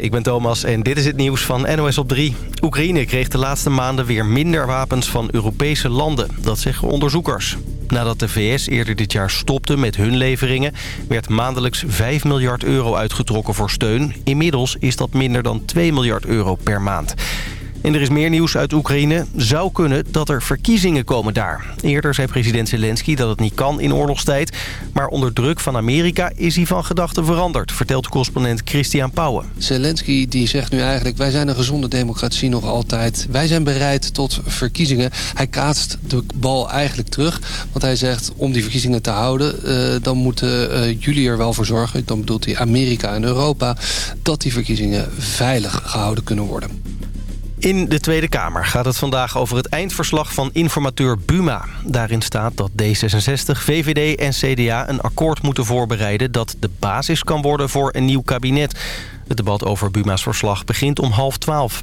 Ik ben Thomas en dit is het nieuws van NOS op 3. Oekraïne kreeg de laatste maanden weer minder wapens van Europese landen. Dat zeggen onderzoekers. Nadat de VS eerder dit jaar stopte met hun leveringen... werd maandelijks 5 miljard euro uitgetrokken voor steun. Inmiddels is dat minder dan 2 miljard euro per maand. En er is meer nieuws uit Oekraïne. Zou kunnen dat er verkiezingen komen daar. Eerder zei president Zelensky dat het niet kan in oorlogstijd. Maar onder druk van Amerika is hij van gedachten veranderd... vertelt correspondent Christian Pauwen. Zelensky die zegt nu eigenlijk... wij zijn een gezonde democratie nog altijd. Wij zijn bereid tot verkiezingen. Hij kaatst de bal eigenlijk terug. Want hij zegt om die verkiezingen te houden... Uh, dan moeten uh, jullie er wel voor zorgen. Dan bedoelt hij Amerika en Europa... dat die verkiezingen veilig gehouden kunnen worden. In de Tweede Kamer gaat het vandaag over het eindverslag van informateur Buma. Daarin staat dat D66, VVD en CDA een akkoord moeten voorbereiden... dat de basis kan worden voor een nieuw kabinet. Het debat over Buma's verslag begint om half twaalf.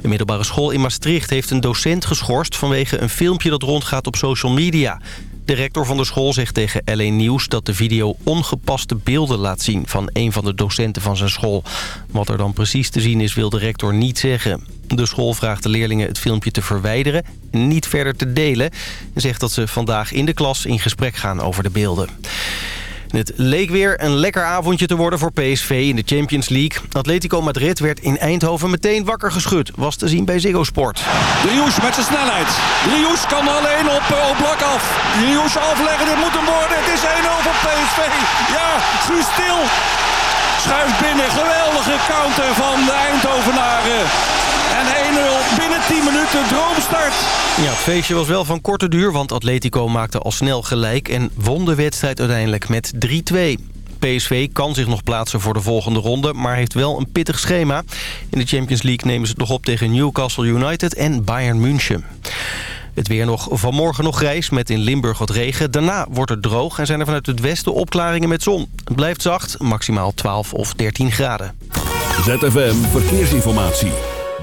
De middelbare school in Maastricht heeft een docent geschorst... vanwege een filmpje dat rondgaat op social media. De rector van de school zegt tegen L1 Nieuws dat de video ongepaste beelden laat zien van een van de docenten van zijn school. Wat er dan precies te zien is wil de rector niet zeggen. De school vraagt de leerlingen het filmpje te verwijderen en niet verder te delen. En zegt dat ze vandaag in de klas in gesprek gaan over de beelden. Het leek weer een lekker avondje te worden voor PSV in de Champions League. Atletico Madrid werd in Eindhoven meteen wakker geschud. Was te zien bij Ziggo Sport. Rius met zijn snelheid. Rius kan alleen op, eh, op af. Rius afleggen, dit moet hem worden. Het is 1-0 voor PSV. Ja, Guus Stil schuift binnen. Geweldige counter van de Eindhovenaren. En 1-0 binnen 10 minuten, droomstart. Ja, het feestje was wel van korte duur, want Atletico maakte al snel gelijk... en won de wedstrijd uiteindelijk met 3-2. PSV kan zich nog plaatsen voor de volgende ronde, maar heeft wel een pittig schema. In de Champions League nemen ze het nog op tegen Newcastle United en Bayern München. Het weer nog vanmorgen nog grijs met in Limburg wat regen. Daarna wordt het droog en zijn er vanuit het westen opklaringen met zon. Het blijft zacht, maximaal 12 of 13 graden. ZFM Verkeersinformatie.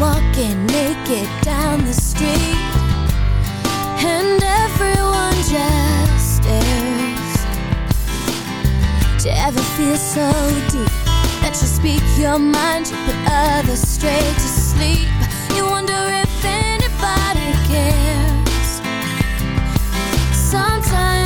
Walking naked down the street and everyone just stares. Do you ever feel so deep that you speak your mind, you put others straight to sleep? You wonder if anybody cares. Sometimes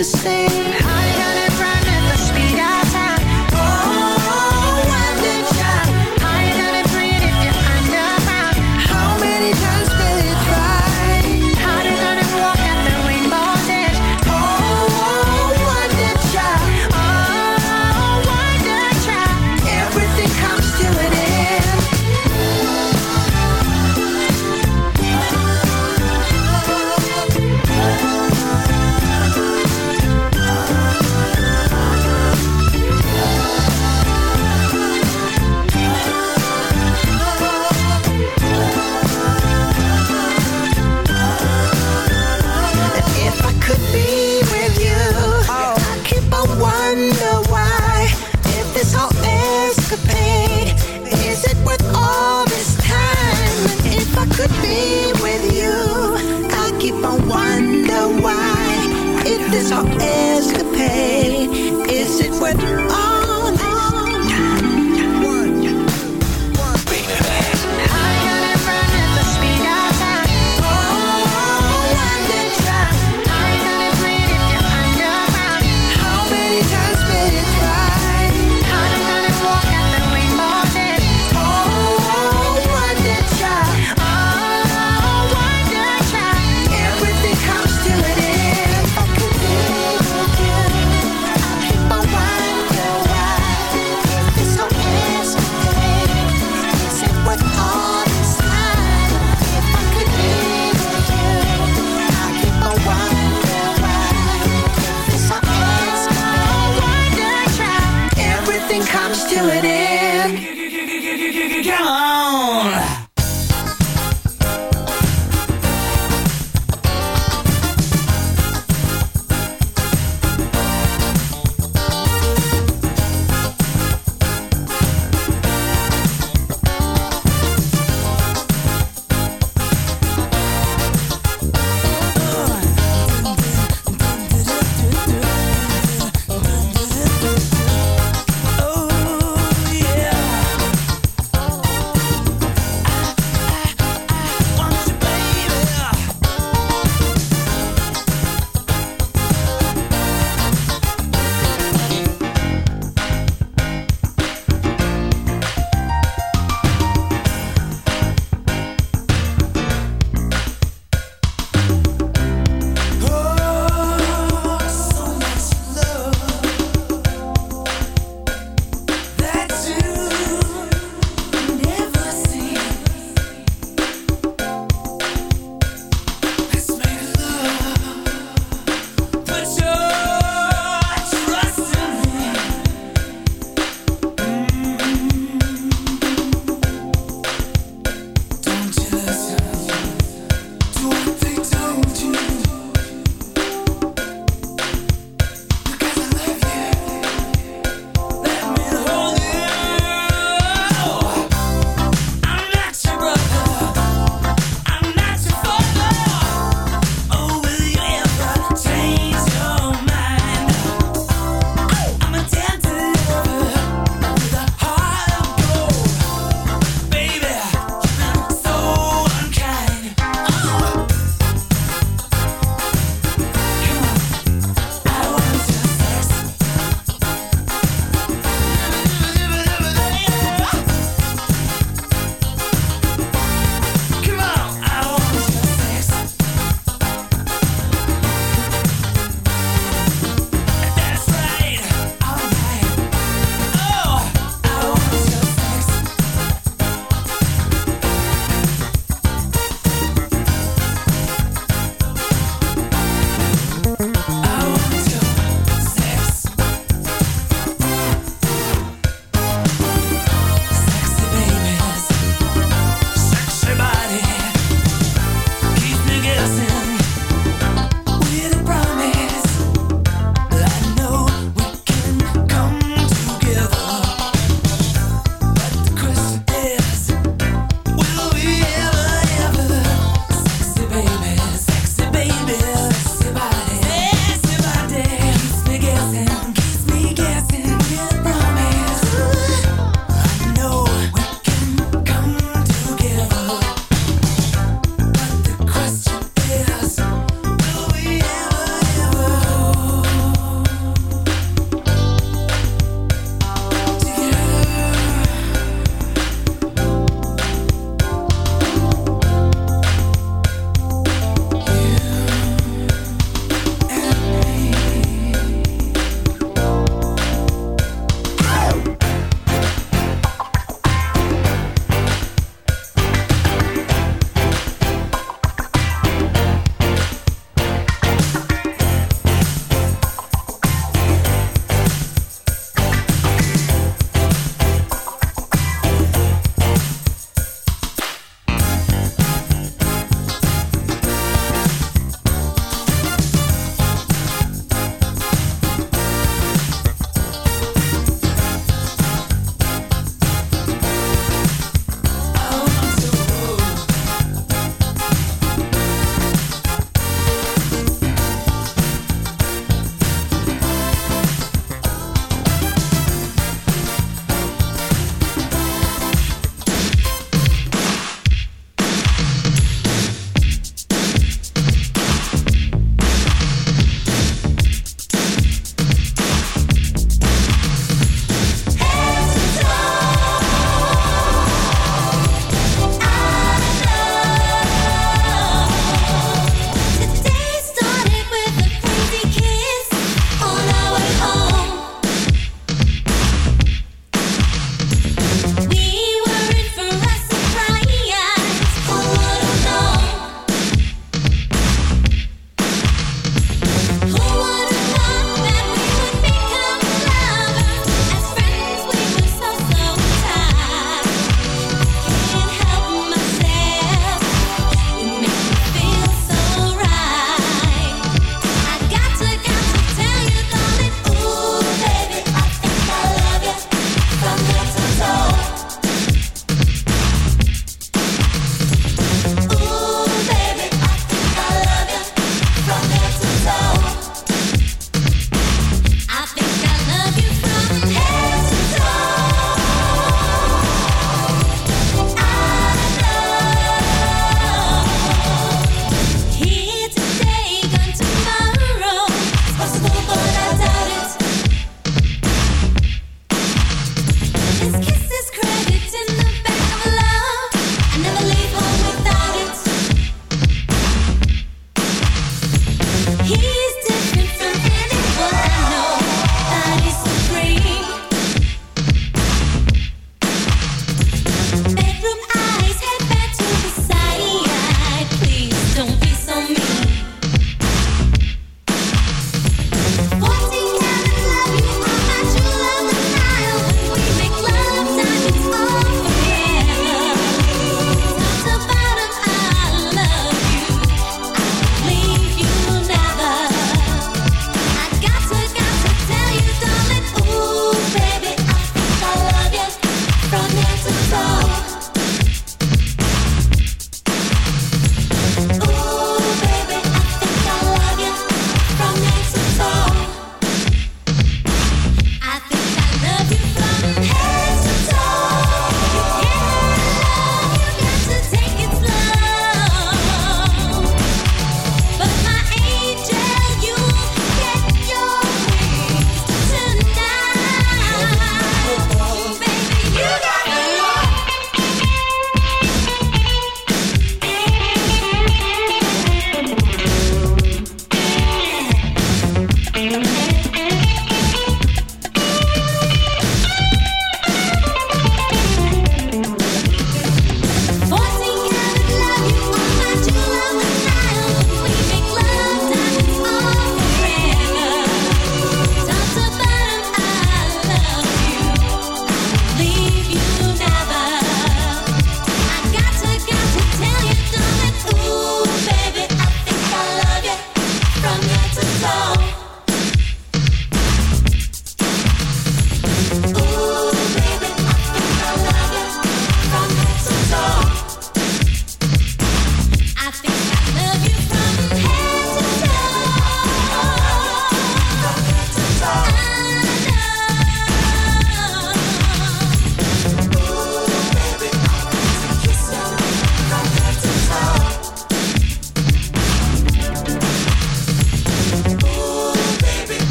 the same. our escapade? Is it worth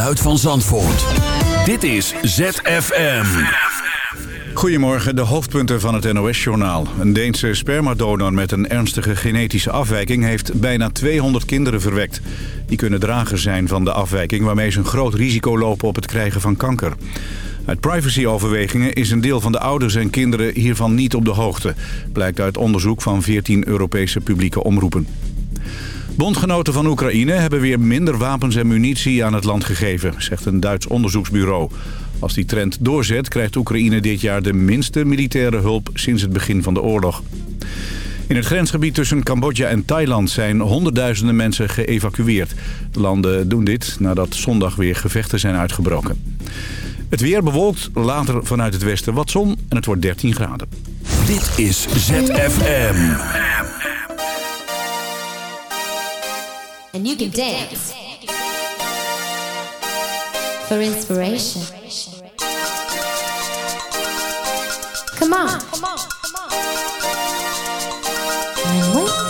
geluid van Zandvoort. Dit is ZFM. Goedemorgen, de hoofdpunten van het NOS-journaal. Een Deense spermadonor met een ernstige genetische afwijking... heeft bijna 200 kinderen verwekt. Die kunnen drager zijn van de afwijking... waarmee ze een groot risico lopen op het krijgen van kanker. Uit privacyoverwegingen is een deel van de ouders en kinderen hiervan niet op de hoogte. Blijkt uit onderzoek van 14 Europese publieke omroepen. Bondgenoten van Oekraïne hebben weer minder wapens en munitie aan het land gegeven, zegt een Duits onderzoeksbureau. Als die trend doorzet, krijgt Oekraïne dit jaar de minste militaire hulp sinds het begin van de oorlog. In het grensgebied tussen Cambodja en Thailand zijn honderdduizenden mensen geëvacueerd. De landen doen dit nadat zondag weer gevechten zijn uitgebroken. Het weer bewolkt, later vanuit het westen wat zon en het wordt 13 graden. Dit is ZFM. And you can dance for inspiration. Come on. And when you Get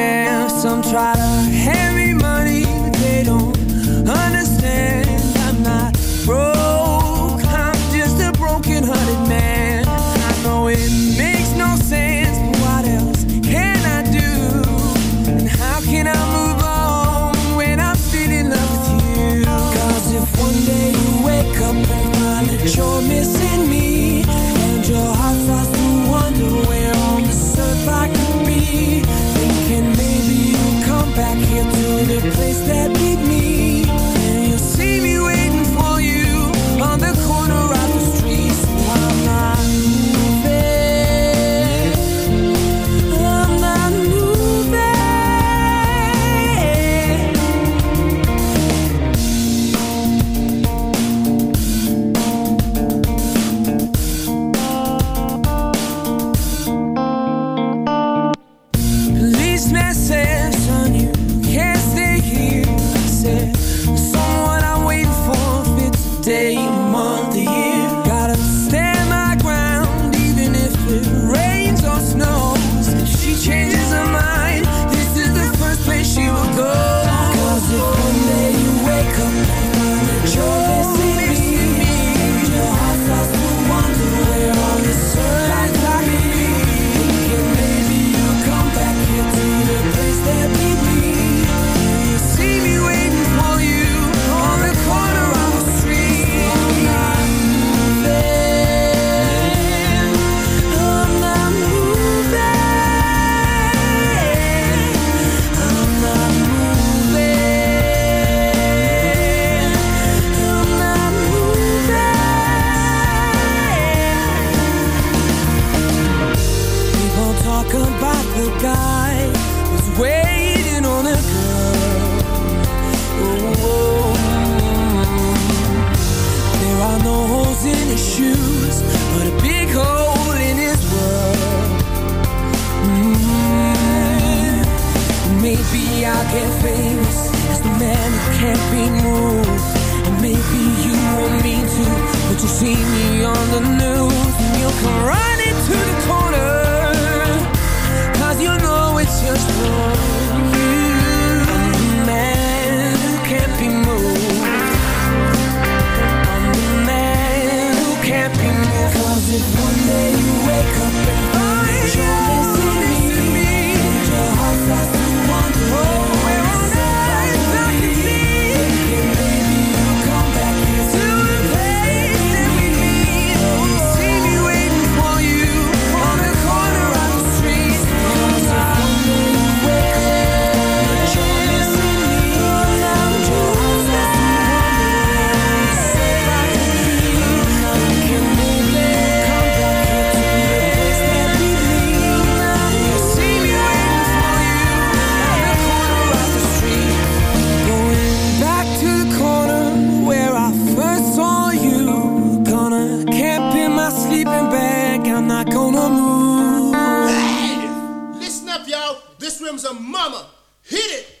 mama hit it.